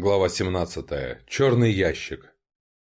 Глава 17. Черный ящик.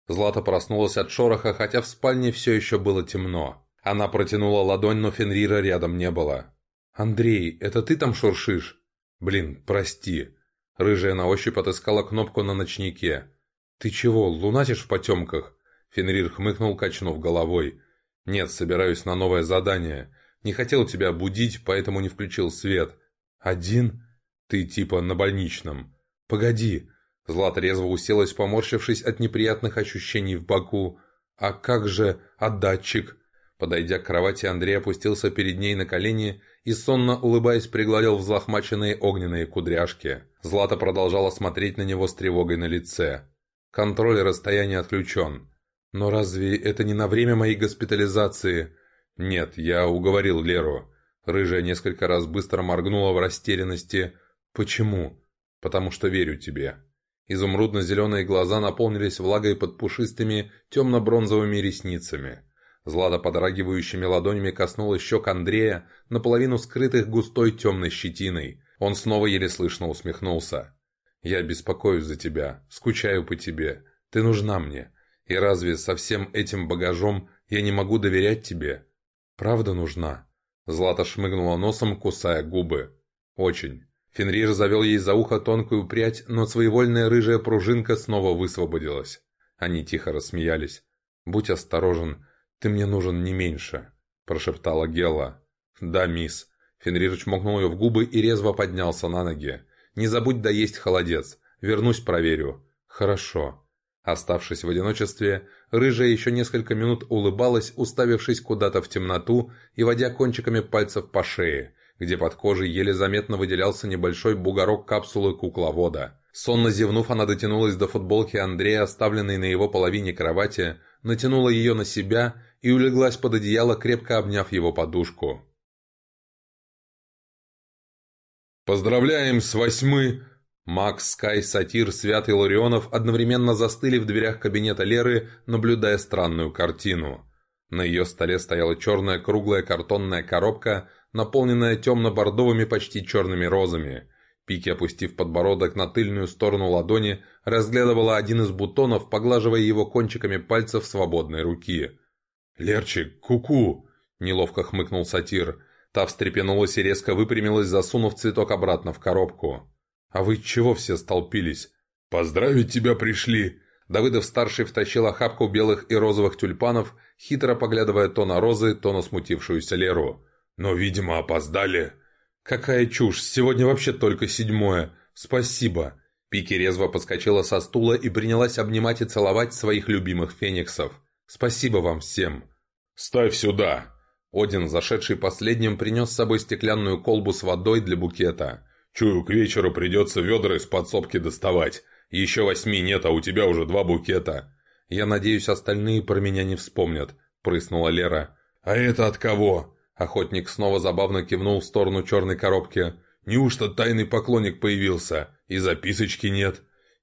Злата проснулась от шороха, хотя в спальне все еще было темно. Она протянула ладонь, но Фенрира рядом не было. «Андрей, это ты там шуршишь?» «Блин, прости». Рыжая на ощупь отыскала кнопку на ночнике. «Ты чего, лунатишь в потемках?» Фенрир хмыкнул, качнув головой. «Нет, собираюсь на новое задание. Не хотел тебя будить, поэтому не включил свет». «Один?» «Ты типа на больничном». «Погоди, Злата резво уселась, поморщившись от неприятных ощущений в боку. «А как же... А датчик?» Подойдя к кровати, Андрей опустился перед ней на колени и, сонно улыбаясь, пригладил взлохмаченные огненные кудряшки. Злата продолжала смотреть на него с тревогой на лице. «Контроль расстояния отключен. Но разве это не на время моей госпитализации?» «Нет, я уговорил Леру». Рыжая несколько раз быстро моргнула в растерянности. «Почему?» «Потому что верю тебе». Изумрудно-зеленые глаза наполнились влагой под пушистыми темно-бронзовыми ресницами. Злата подрагивающими ладонями коснулась щек Андрея, наполовину скрытых густой темной щетиной. Он снова еле слышно усмехнулся. «Я беспокоюсь за тебя, скучаю по тебе. Ты нужна мне. И разве со всем этим багажом я не могу доверять тебе?» «Правда нужна?» Злата шмыгнула носом, кусая губы. «Очень. Фенрир завел ей за ухо тонкую прядь, но своевольная рыжая пружинка снова высвободилась. Они тихо рассмеялись. «Будь осторожен, ты мне нужен не меньше», – прошептала Гела. «Да, мисс». Фенрир чмокнул ее в губы и резво поднялся на ноги. «Не забудь доесть холодец. Вернусь, проверю». «Хорошо». Оставшись в одиночестве, рыжая еще несколько минут улыбалась, уставившись куда-то в темноту и водя кончиками пальцев по шее – где под кожей еле заметно выделялся небольшой бугорок капсулы кукловода. Сонно зевнув, она дотянулась до футболки Андрея, оставленной на его половине кровати, натянула ее на себя и улеглась под одеяло, крепко обняв его подушку. «Поздравляем с восьмы!» Макс, Скай, Сатир, Свят и Ларионов одновременно застыли в дверях кабинета Леры, наблюдая странную картину. На ее столе стояла черная круглая картонная коробка наполненная темно-бордовыми почти черными розами. Пики, опустив подбородок на тыльную сторону ладони, разглядывала один из бутонов, поглаживая его кончиками пальцев свободной руки. «Лерчик, куку!» – неловко хмыкнул сатир. Та встрепенулась и резко выпрямилась, засунув цветок обратно в коробку. «А вы чего все столпились?» «Поздравить тебя пришли!» Давыдов-старший втащил охапку белых и розовых тюльпанов, хитро поглядывая то на розы, то на смутившуюся Леру. Но, видимо, опоздали. Какая чушь, сегодня вообще только седьмое. Спасибо. Пики резво подскочила со стула и принялась обнимать и целовать своих любимых фениксов. Спасибо вам всем. Ставь сюда. Один, зашедший последним, принес с собой стеклянную колбу с водой для букета. Чую, к вечеру придется ведра из подсобки доставать. Еще восьми нет, а у тебя уже два букета. Я надеюсь, остальные про меня не вспомнят, прыснула Лера. А это от кого? Охотник снова забавно кивнул в сторону черной коробки. «Неужто тайный поклонник появился? И записочки нет?»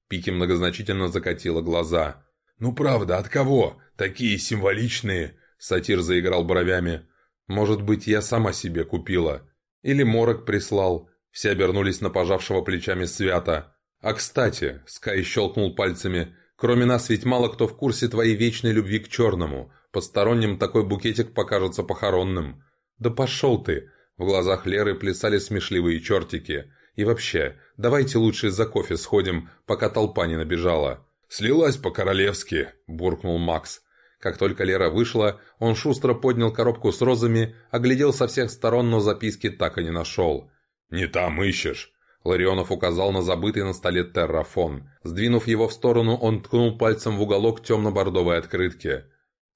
Пики многозначительно закатила глаза. «Ну правда, от кого? Такие символичные!» Сатир заиграл бровями. «Может быть, я сама себе купила. Или морок прислал». Все обернулись на пожавшего плечами свята. «А кстати», — Скай щелкнул пальцами, «кроме нас ведь мало кто в курсе твоей вечной любви к черному. Посторонним такой букетик покажется похоронным. «Да пошел ты!» В глазах Леры плясали смешливые чертики. «И вообще, давайте лучше за кофе сходим, пока толпа не набежала». «Слилась по-королевски!» – буркнул Макс. Как только Лера вышла, он шустро поднял коробку с розами, оглядел со всех сторон, но записки так и не нашел. «Не там ищешь!» Ларионов указал на забытый на столе террафон. Сдвинув его в сторону, он ткнул пальцем в уголок темно-бордовой открытки.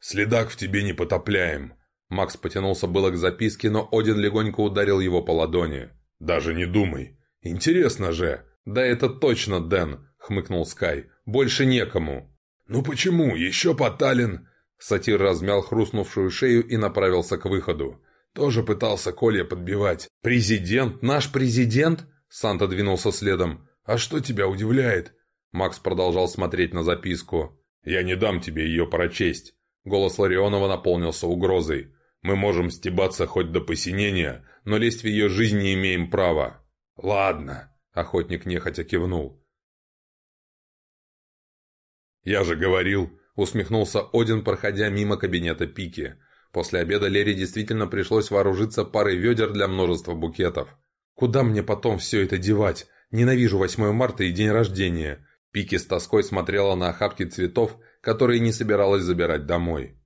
«Следак в тебе не потопляем. Макс потянулся было к записке, но Один легонько ударил его по ладони. «Даже не думай. Интересно же!» «Да это точно, Дэн!» — хмыкнул Скай. «Больше некому!» «Ну почему? Еще Поталин!» Сатир размял хрустнувшую шею и направился к выходу. Тоже пытался Колья подбивать. «Президент? Наш президент?» Санта двинулся следом. «А что тебя удивляет?» Макс продолжал смотреть на записку. «Я не дам тебе ее прочесть». Голос Ларионова наполнился угрозой. Мы можем стебаться хоть до посинения, но лезть в ее жизнь не имеем права». «Ладно», — охотник нехотя кивнул. «Я же говорил», — усмехнулся Один, проходя мимо кабинета Пики. После обеда Лере действительно пришлось вооружиться парой ведер для множества букетов. «Куда мне потом все это девать? Ненавижу 8 марта и день рождения». Пики с тоской смотрела на охапки цветов, которые не собиралась забирать домой.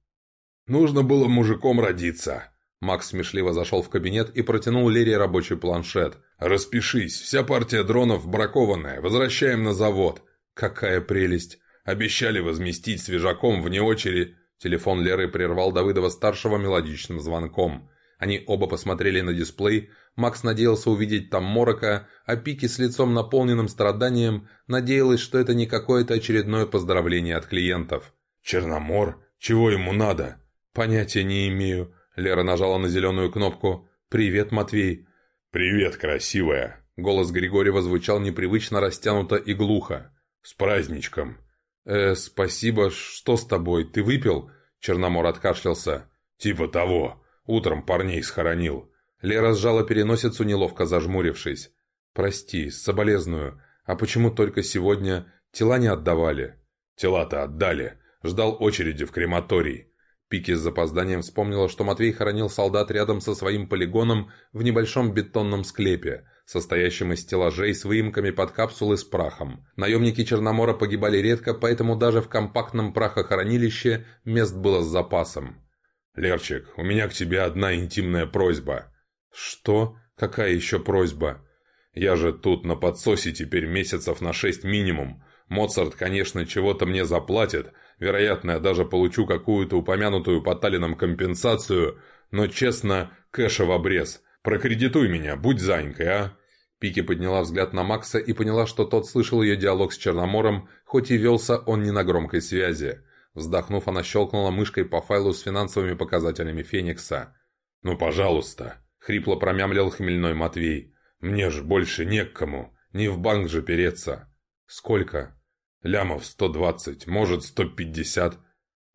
«Нужно было мужиком родиться», Макс смешливо зашел в кабинет и протянул Лере рабочий планшет. «Распишись, вся партия дронов бракованная, возвращаем на завод». «Какая прелесть! Обещали возместить свежаком вне очереди». Телефон Леры прервал Давыдова-старшего мелодичным звонком. Они оба посмотрели на дисплей, Макс надеялся увидеть там Морока, а Пики с лицом наполненным страданием надеялась, что это не какое-то очередное поздравление от клиентов. «Черномор? Чего ему надо?» «Понятия не имею». Лера нажала на зеленую кнопку. «Привет, Матвей». «Привет, красивая». Голос Григорьева звучал непривычно растянуто и глухо. «С праздничком». «Э, спасибо. Что с тобой? Ты выпил?» Черномор откашлялся. «Типа того. Утром парней схоронил». Лера сжала переносицу, неловко зажмурившись. «Прости, соболезную. А почему только сегодня тела не отдавали?» «Тела-то отдали. Ждал очереди в крематорий. Пики с запозданием вспомнила, что Матвей хоронил солдат рядом со своим полигоном в небольшом бетонном склепе, состоящем из стеллажей с выемками под капсулы с прахом. Наемники Черномора погибали редко, поэтому даже в компактном прахохранилище мест было с запасом. «Лерчик, у меня к тебе одна интимная просьба». «Что? Какая еще просьба?» «Я же тут на подсосе теперь месяцев на шесть минимум. Моцарт, конечно, чего-то мне заплатит, Вероятно, я даже получу какую-то упомянутую по Таллинам компенсацию, но, честно, кэша в обрез. Прокредитуй меня, будь занькой, а?» Пики подняла взгляд на Макса и поняла, что тот слышал ее диалог с Черномором, хоть и велся он не на громкой связи. Вздохнув, она щелкнула мышкой по файлу с финансовыми показателями Феникса. «Ну, пожалуйста», — хрипло промямлил хмельной Матвей. «Мне ж больше не к кому. Не в банк же переться». «Сколько?» Лямов 120, может 150.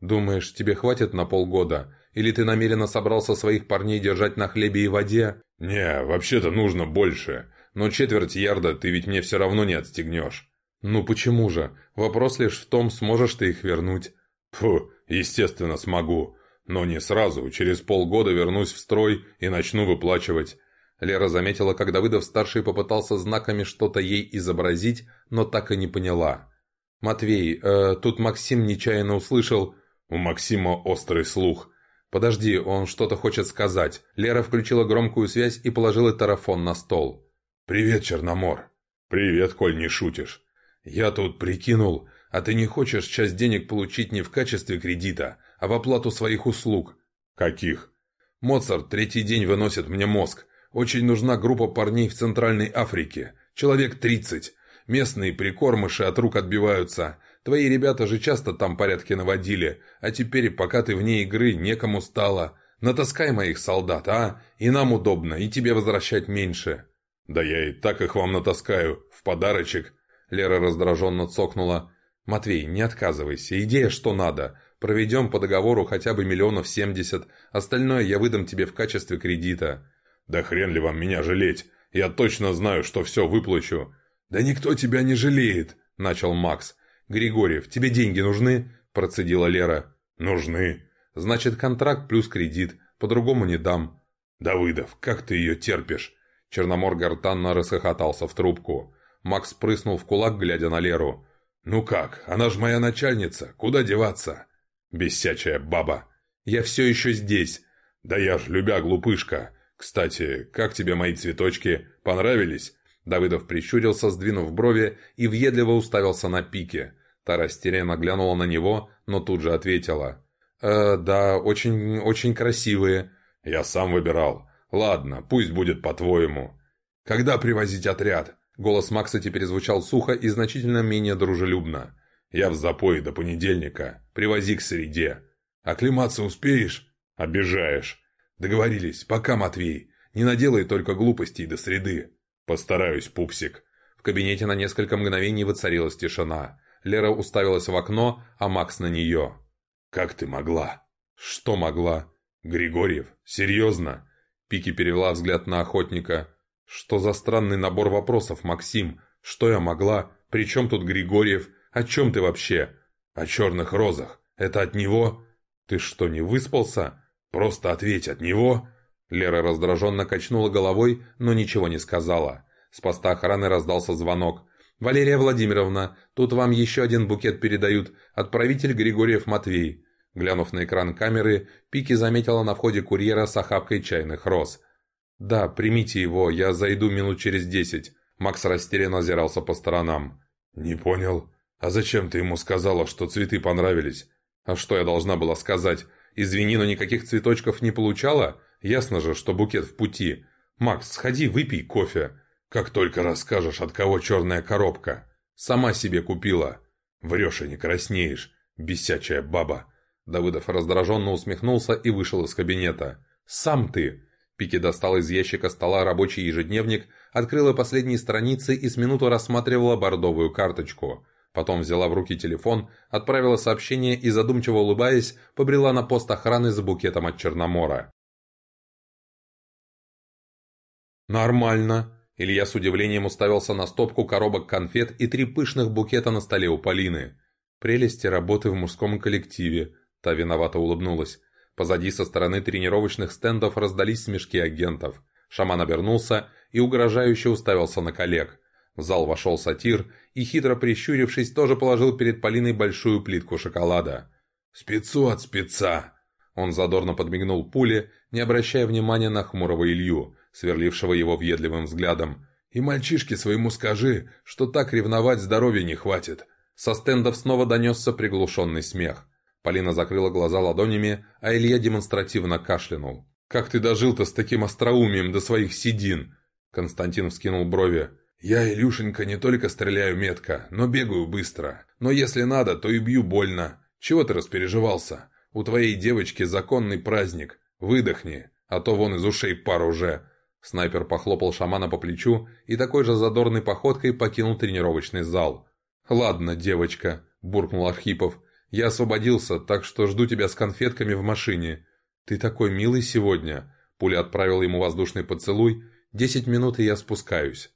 Думаешь, тебе хватит на полгода? Или ты намеренно собрался своих парней держать на хлебе и воде? Не, вообще-то нужно больше. Но четверть ярда ты ведь мне все равно не отстегнешь. Ну почему же? Вопрос лишь в том, сможешь ты их вернуть. Фу, естественно смогу. Но не сразу, через полгода вернусь в строй и начну выплачивать. Лера заметила, как Давыдов-старший попытался знаками что-то ей изобразить, но так и не поняла. «Матвей, э, тут Максим нечаянно услышал...» «У Максима острый слух». «Подожди, он что-то хочет сказать». Лера включила громкую связь и положила тарафон на стол. «Привет, Черномор». «Привет, коль не шутишь». «Я тут прикинул, а ты не хочешь часть денег получить не в качестве кредита, а в оплату своих услуг?» «Каких?» «Моцарт третий день выносит мне мозг. Очень нужна группа парней в Центральной Африке. Человек тридцать. Местные прикормыши от рук отбиваются. Твои ребята же часто там порядки наводили, а теперь, пока ты вне игры, некому стало. Натаскай моих солдат, а? И нам удобно, и тебе возвращать меньше». «Да я и так их вам натаскаю, в подарочек». Лера раздраженно цокнула. «Матвей, не отказывайся, идея что надо. Проведем по договору хотя бы миллионов семьдесят, остальное я выдам тебе в качестве кредита». «Да хрен ли вам меня жалеть? Я точно знаю, что все выплачу. «Да никто тебя не жалеет», — начал Макс. «Григорьев, тебе деньги нужны?» — процедила Лера. «Нужны. Значит, контракт плюс кредит. По-другому не дам». «Давыдов, как ты ее терпишь?» Черномор гортанно расхохотался в трубку. Макс прыснул в кулак, глядя на Леру. «Ну как? Она ж моя начальница. Куда деваться?» «Бесячая баба. Я все еще здесь. Да я ж любя глупышка. Кстати, как тебе мои цветочки? Понравились? Давыдов прищурился, сдвинув брови, и въедливо уставился на пике. Та растерянно глянула на него, но тут же ответила. «Э, да, очень, очень красивые». «Я сам выбирал. Ладно, пусть будет по-твоему». «Когда привозить отряд?» Голос Макса теперь звучал сухо и значительно менее дружелюбно. «Я в запое до понедельника. Привози к среде». «Оклематься успеешь?» «Обижаешь». «Договорились. Пока, Матвей. Не наделай только глупостей до среды». «Постараюсь, пупсик». В кабинете на несколько мгновений воцарилась тишина. Лера уставилась в окно, а Макс на нее. «Как ты могла?» «Что могла?» «Григорьев? Серьезно?» Пики перевела взгляд на охотника. «Что за странный набор вопросов, Максим? Что я могла? При чем тут Григорьев? О чем ты вообще?» «О черных розах. Это от него?» «Ты что, не выспался? Просто ответь, от него?» Лера раздраженно качнула головой, но ничего не сказала. С поста охраны раздался звонок. «Валерия Владимировна, тут вам еще один букет передают. Отправитель Григорьев Матвей». Глянув на экран камеры, Пики заметила на входе курьера с охапкой чайных роз. «Да, примите его, я зайду минут через десять». Макс растерянно озирался по сторонам. «Не понял. А зачем ты ему сказала, что цветы понравились?» «А что я должна была сказать? Извини, но никаких цветочков не получала? Ясно же, что букет в пути. Макс, сходи, выпей кофе. Как только расскажешь, от кого черная коробка. Сама себе купила. Врешь и не краснеешь, бесячая баба». Давыдов раздраженно усмехнулся и вышел из кабинета. «Сам ты!» Пики достал из ящика стола рабочий ежедневник, открыла последние страницы и с минуту рассматривала бордовую карточку. Потом взяла в руки телефон, отправила сообщение и, задумчиво улыбаясь, побрела на пост охраны за букетом от Черномора. «Нормально!» Илья с удивлением уставился на стопку коробок конфет и три пышных букета на столе у Полины. «Прелести работы в мужском коллективе», – та виновато улыбнулась. Позади со стороны тренировочных стендов раздались смешки агентов. Шаман обернулся и угрожающе уставился на коллег. В зал вошел сатир и, хитро прищурившись, тоже положил перед Полиной большую плитку шоколада. «Спецу от спеца!» Он задорно подмигнул пуле, не обращая внимания на хмурого Илью, сверлившего его въедливым взглядом. «И мальчишке своему скажи, что так ревновать здоровья не хватит!» Со стендов снова донесся приглушенный смех. Полина закрыла глаза ладонями, а Илья демонстративно кашлянул. «Как ты дожил-то с таким остроумием до своих седин?» Константин вскинул брови. «Я, Илюшенька, не только стреляю метко, но бегаю быстро. Но если надо, то и бью больно. Чего ты распереживался? У твоей девочки законный праздник. Выдохни, а то вон из ушей пар уже». Снайпер похлопал шамана по плечу и такой же задорной походкой покинул тренировочный зал. «Ладно, девочка», – буркнул Архипов. Я освободился, так что жду тебя с конфетками в машине. Ты такой милый сегодня. Пуля отправила ему воздушный поцелуй. Десять минут, и я спускаюсь.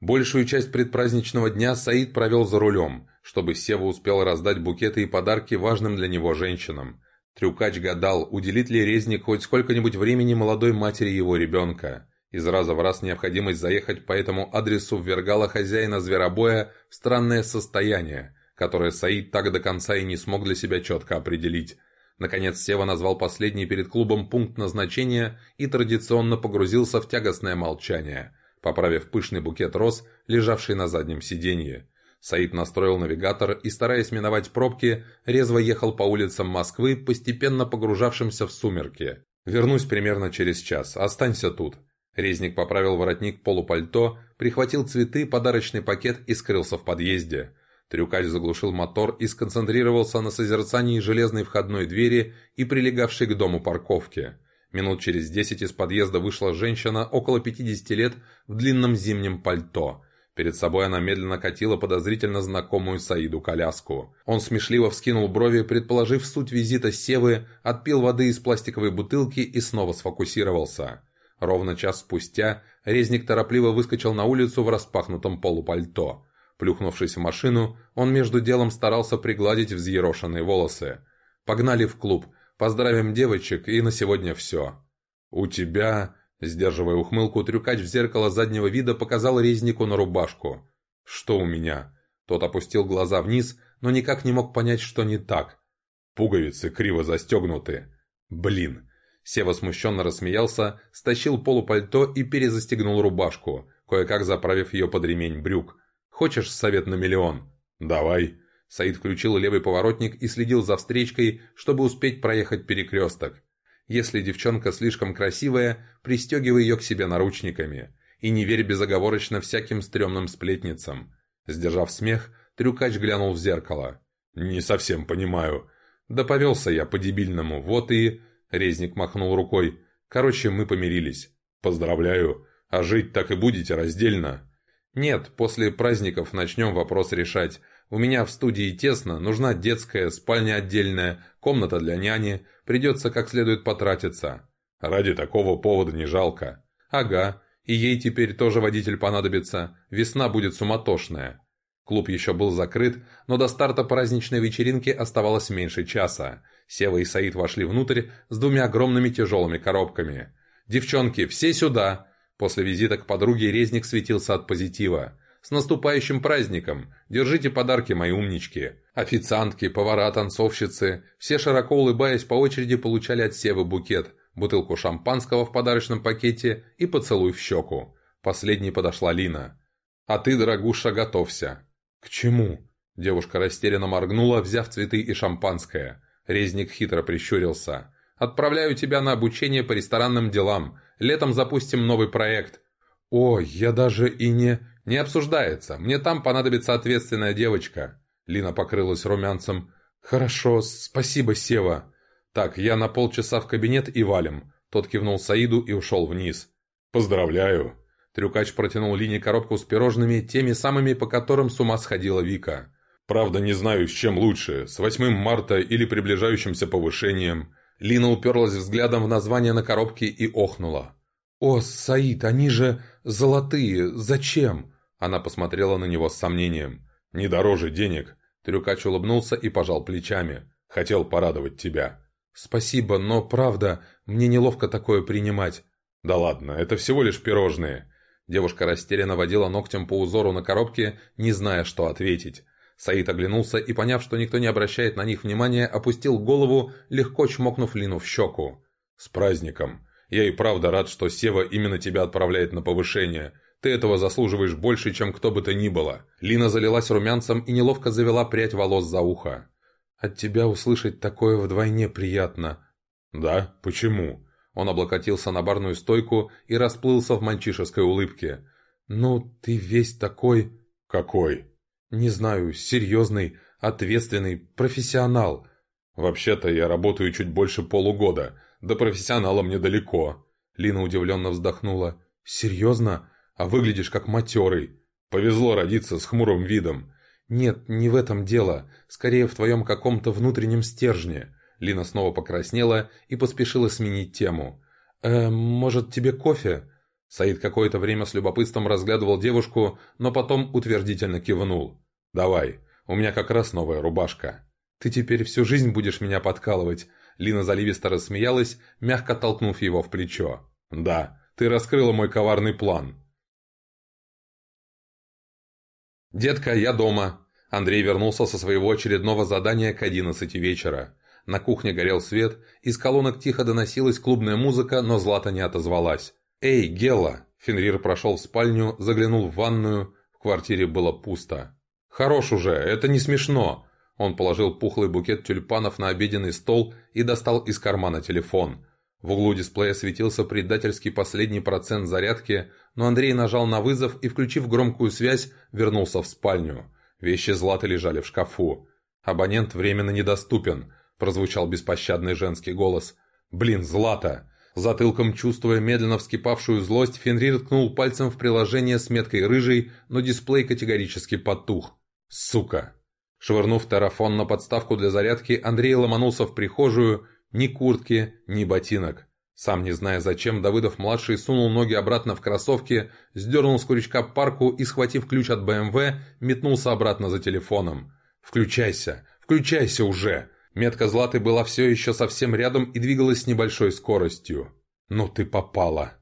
Большую часть предпраздничного дня Саид провел за рулем, чтобы Сева успел раздать букеты и подарки важным для него женщинам. Трюкач гадал, уделит ли резник хоть сколько-нибудь времени молодой матери его ребенка. Из раза в раз необходимость заехать по этому адресу ввергала хозяина зверобоя в странное состояние, которое Саид так до конца и не смог для себя четко определить. Наконец Сева назвал последний перед клубом пункт назначения и традиционно погрузился в тягостное молчание, поправив пышный букет роз, лежавший на заднем сиденье. Саид настроил навигатор и, стараясь миновать пробки, резво ехал по улицам Москвы, постепенно погружавшимся в сумерки. «Вернусь примерно через час. Останься тут», Резник поправил воротник полупальто, прихватил цветы, подарочный пакет и скрылся в подъезде. Трюкач заглушил мотор и сконцентрировался на созерцании железной входной двери и прилегавшей к дому парковки. Минут через десять из подъезда вышла женщина около 50 лет в длинном зимнем пальто. Перед собой она медленно катила подозрительно знакомую Саиду коляску. Он смешливо вскинул брови, предположив суть визита Севы, отпил воды из пластиковой бутылки и снова сфокусировался. Ровно час спустя резник торопливо выскочил на улицу в распахнутом полупальто. Плюхнувшись в машину, он между делом старался пригладить взъерошенные волосы. «Погнали в клуб, поздравим девочек, и на сегодня все». «У тебя...» Сдерживая ухмылку, трюкач в зеркало заднего вида показал резнику на рубашку. «Что у меня?» Тот опустил глаза вниз, но никак не мог понять, что не так. «Пуговицы криво застегнуты. Блин, Сева смущенно рассмеялся, стащил полупальто и перезастегнул рубашку, кое-как заправив ее под ремень брюк. «Хочешь совет на миллион?» «Давай». Саид включил левый поворотник и следил за встречкой, чтобы успеть проехать перекресток. Если девчонка слишком красивая, пристегивай ее к себе наручниками. И не верь безоговорочно всяким стрёмным сплетницам. Сдержав смех, трюкач глянул в зеркало. «Не совсем понимаю. Да повелся я по-дебильному, вот и...» Резник махнул рукой. «Короче, мы помирились. Поздравляю. А жить так и будете раздельно?» «Нет, после праздников начнем вопрос решать. У меня в студии тесно, нужна детская, спальня отдельная, комната для няни. Придется как следует потратиться». «Ради такого повода не жалко». «Ага. И ей теперь тоже водитель понадобится. Весна будет суматошная». Клуб еще был закрыт, но до старта праздничной вечеринки оставалось меньше часа. Сева и Саид вошли внутрь с двумя огромными тяжелыми коробками. «Девчонки, все сюда!» После визита к подруге резник светился от позитива. «С наступающим праздником! Держите подарки, мои умнички!» Официантки, повара, танцовщицы – все широко улыбаясь по очереди получали от Севы букет, бутылку шампанского в подарочном пакете и поцелуй в щеку. Последней подошла Лина. «А ты, дорогуша, готовься!» «К чему?» Девушка растерянно моргнула, взяв цветы и шампанское. Резник хитро прищурился. «Отправляю тебя на обучение по ресторанным делам. Летом запустим новый проект». «О, я даже и не...» «Не обсуждается. Мне там понадобится ответственная девочка». Лина покрылась румянцем. «Хорошо, спасибо, Сева». «Так, я на полчаса в кабинет и валим». Тот кивнул Саиду и ушел вниз. «Поздравляю». Трюкач протянул Лине коробку с пирожными, теми самыми, по которым с ума сходила Вика. «Правда, не знаю, с чем лучше, с 8 марта или приближающимся повышением». Лина уперлась взглядом в название на коробке и охнула. «О, Саид, они же золотые, зачем?» Она посмотрела на него с сомнением. «Не дороже денег». Трюкач улыбнулся и пожал плечами. «Хотел порадовать тебя». «Спасибо, но правда, мне неловко такое принимать». «Да ладно, это всего лишь пирожные». Девушка растерянно водила ногтем по узору на коробке, не зная, что ответить. Саид оглянулся и, поняв, что никто не обращает на них внимания, опустил голову, легко чмокнув Лину в щеку. «С праздником! Я и правда рад, что Сева именно тебя отправляет на повышение. Ты этого заслуживаешь больше, чем кто бы то ни было». Лина залилась румянцем и неловко завела прядь волос за ухо. «От тебя услышать такое вдвойне приятно». «Да? Почему?» Он облокотился на барную стойку и расплылся в мальчишеской улыбке. «Ну, ты весь такой...» «Какой?» «Не знаю, серьезный, ответственный, профессионал». «Вообще-то я работаю чуть больше полугода. До профессионала мне далеко». Лина удивленно вздохнула. «Серьезно? А выглядишь как матерый. Повезло родиться с хмурым видом». «Нет, не в этом дело. Скорее в твоем каком-то внутреннем стержне. Лина снова покраснела и поспешила сменить тему. «Э, может, тебе кофе?» Саид какое-то время с любопытством разглядывал девушку, но потом утвердительно кивнул. «Давай, у меня как раз новая рубашка». «Ты теперь всю жизнь будешь меня подкалывать?» Лина заливисто рассмеялась, мягко толкнув его в плечо. «Да, ты раскрыла мой коварный план». «Детка, я дома». Андрей вернулся со своего очередного задания к одиннадцати вечера. На кухне горел свет, из колонок тихо доносилась клубная музыка, но Злата не отозвалась. «Эй, Гела!» Фенрир прошел в спальню, заглянул в ванную. В квартире было пусто. «Хорош уже, это не смешно!» Он положил пухлый букет тюльпанов на обеденный стол и достал из кармана телефон. В углу дисплея светился предательский последний процент зарядки, но Андрей нажал на вызов и, включив громкую связь, вернулся в спальню. Вещи Златы лежали в шкафу. Абонент временно недоступен прозвучал беспощадный женский голос. «Блин, Злата!» Затылком чувствуя медленно вскипавшую злость, Фенрир ткнул пальцем в приложение с меткой рыжий, но дисплей категорически потух. «Сука!» Швырнув тарафон на подставку для зарядки, Андрей ломанулся в прихожую. Ни куртки, ни ботинок. Сам не зная зачем, Давыдов-младший сунул ноги обратно в кроссовки, сдернул с крючка парку и, схватив ключ от БМВ, метнулся обратно за телефоном. «Включайся! Включайся уже!» Метка Златы была все еще совсем рядом и двигалась с небольшой скоростью. «Ну ты попала!»